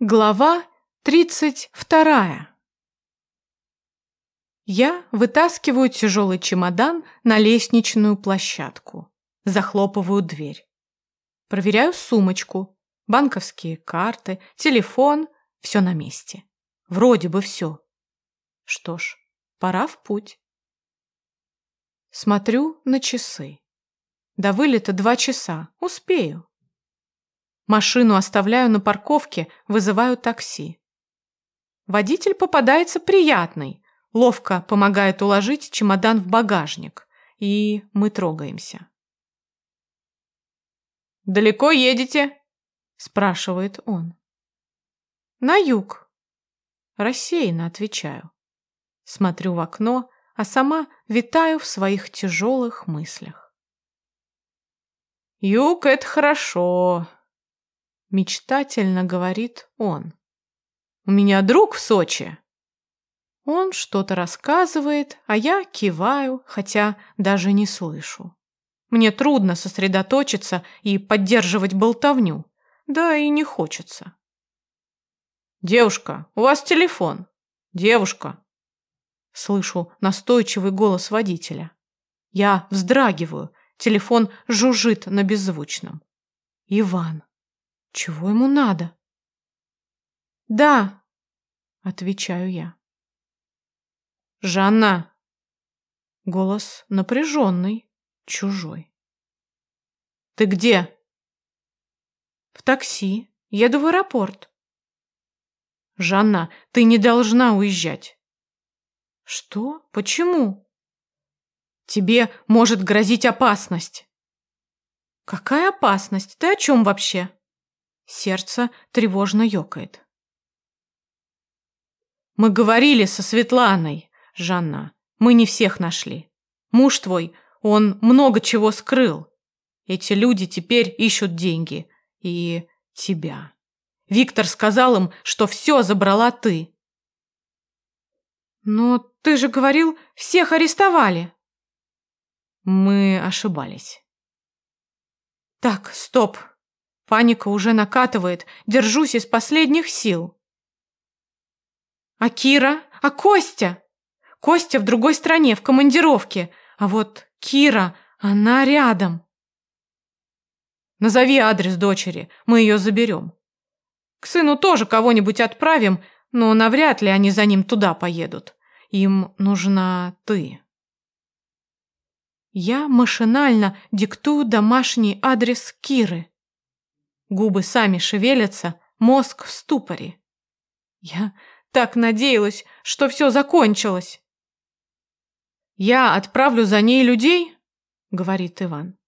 Глава тридцать вторая. Я вытаскиваю тяжелый чемодан на лестничную площадку. Захлопываю дверь. Проверяю сумочку, банковские карты, телефон. Все на месте. Вроде бы все. Что ж, пора в путь. Смотрю на часы. До вылета два часа. Успею. Машину оставляю на парковке, вызываю такси. Водитель попадается приятный, ловко помогает уложить чемодан в багажник, и мы трогаемся. «Далеко едете?» – спрашивает он. «На юг». Рассеянно отвечаю. Смотрю в окно, а сама витаю в своих тяжелых мыслях. «Юг – это хорошо», Мечтательно говорит он. У меня друг в Сочи. Он что-то рассказывает, а я киваю, хотя даже не слышу. Мне трудно сосредоточиться и поддерживать болтовню, да и не хочется. «Девушка, у вас телефон. Девушка!» Слышу настойчивый голос водителя. Я вздрагиваю, телефон жужжит на беззвучном. Иван. Чего ему надо? Да, отвечаю я. Жанна. Голос напряженный, чужой. Ты где? В такси. Еду в аэропорт. Жанна, ты не должна уезжать. Что? Почему? Тебе может грозить опасность. Какая опасность? Ты о чем вообще? Сердце тревожно ёкает. Мы говорили со Светланой, Жанна. Мы не всех нашли. Муж твой, он много чего скрыл. Эти люди теперь ищут деньги. И тебя. Виктор сказал им, что все забрала ты. Но ты же говорил, всех арестовали. Мы ошибались. Так, стоп. Паника уже накатывает, держусь из последних сил. А Кира? А Костя? Костя в другой стране, в командировке. А вот Кира, она рядом. Назови адрес дочери, мы ее заберем. К сыну тоже кого-нибудь отправим, но навряд ли они за ним туда поедут. Им нужна ты. Я машинально диктую домашний адрес Киры. Губы сами шевелятся, мозг в ступоре. Я так надеялась, что все закончилось. «Я отправлю за ней людей?» — говорит Иван.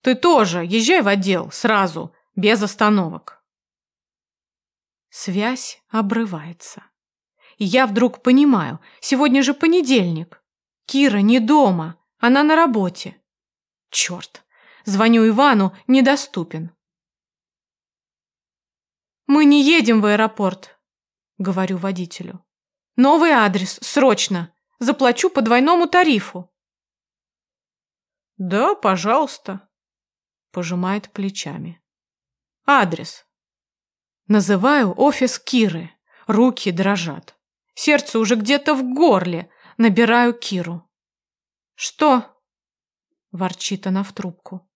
«Ты тоже езжай в отдел сразу, без остановок». Связь обрывается. И я вдруг понимаю, сегодня же понедельник. Кира не дома, она на работе. Черт, звоню Ивану, недоступен. «Мы не едем в аэропорт», — говорю водителю. «Новый адрес, срочно. Заплачу по двойному тарифу». «Да, пожалуйста», — пожимает плечами. «Адрес». Называю офис Киры. Руки дрожат. Сердце уже где-то в горле. Набираю Киру. «Что?» — ворчит она в трубку.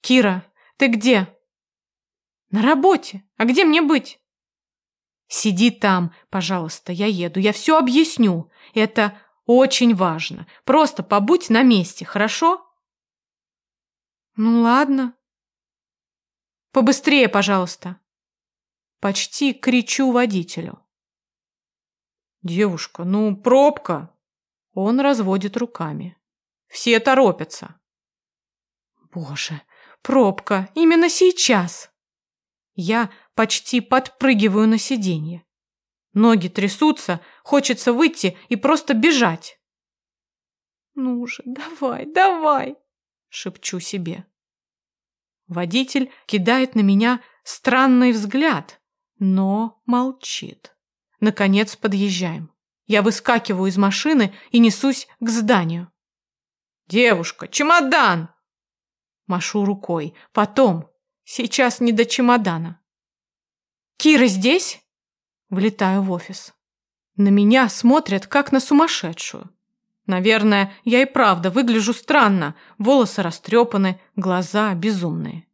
«Кира, ты где?» На работе. А где мне быть? Сиди там, пожалуйста, я еду. Я все объясню. Это очень важно. Просто побудь на месте, хорошо? Ну ладно. Побыстрее, пожалуйста. Почти кричу водителю. Девушка, ну пробка. Он разводит руками. Все торопятся. Боже, пробка, именно сейчас. Я почти подпрыгиваю на сиденье. Ноги трясутся, хочется выйти и просто бежать. «Ну же, давай, давай!» — шепчу себе. Водитель кидает на меня странный взгляд, но молчит. Наконец подъезжаем. Я выскакиваю из машины и несусь к зданию. «Девушка, чемодан!» Машу рукой. «Потом, Сейчас не до чемодана. Кира здесь?» Влетаю в офис. На меня смотрят, как на сумасшедшую. Наверное, я и правда выгляжу странно. Волосы растрепаны, глаза безумные.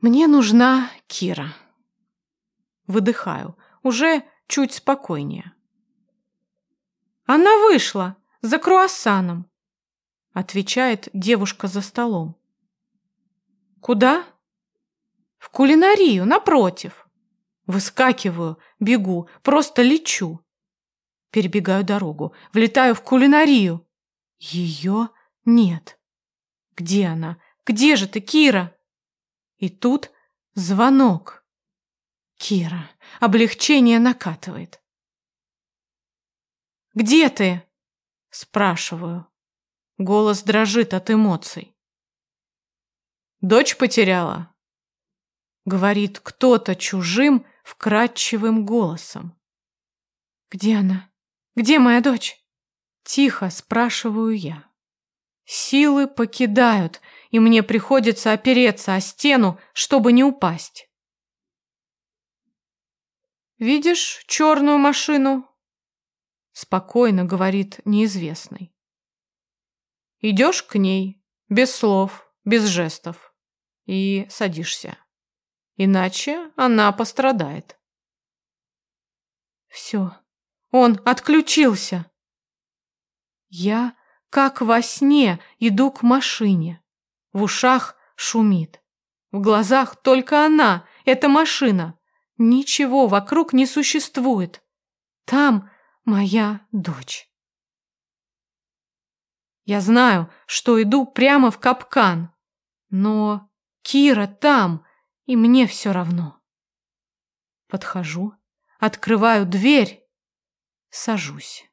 Мне нужна Кира. Выдыхаю, уже чуть спокойнее. Она вышла за круассаном, отвечает девушка за столом. Куда? В кулинарию, напротив. Выскакиваю, бегу, просто лечу. Перебегаю дорогу, влетаю в кулинарию. Ее нет. Где она? Где же ты, Кира? И тут звонок. Кира, облегчение накатывает. «Где ты?» – спрашиваю. Голос дрожит от эмоций. «Дочь потеряла?» – говорит кто-то чужим, вкрадчивым голосом. «Где она?» Где моя дочь?» Тихо спрашиваю я. Силы покидают, и мне приходится опереться о стену, чтобы не упасть. «Видишь черную машину?» Спокойно говорит неизвестный. Идешь к ней, без слов, без жестов, и садишься. Иначе она пострадает. Все, он отключился. Я, как во сне, иду к машине. В ушах шумит. В глазах только она, эта машина. Ничего вокруг не существует. Там моя дочь. Я знаю, что иду прямо в капкан. Но Кира там, и мне все равно. Подхожу, открываю дверь Сажусь.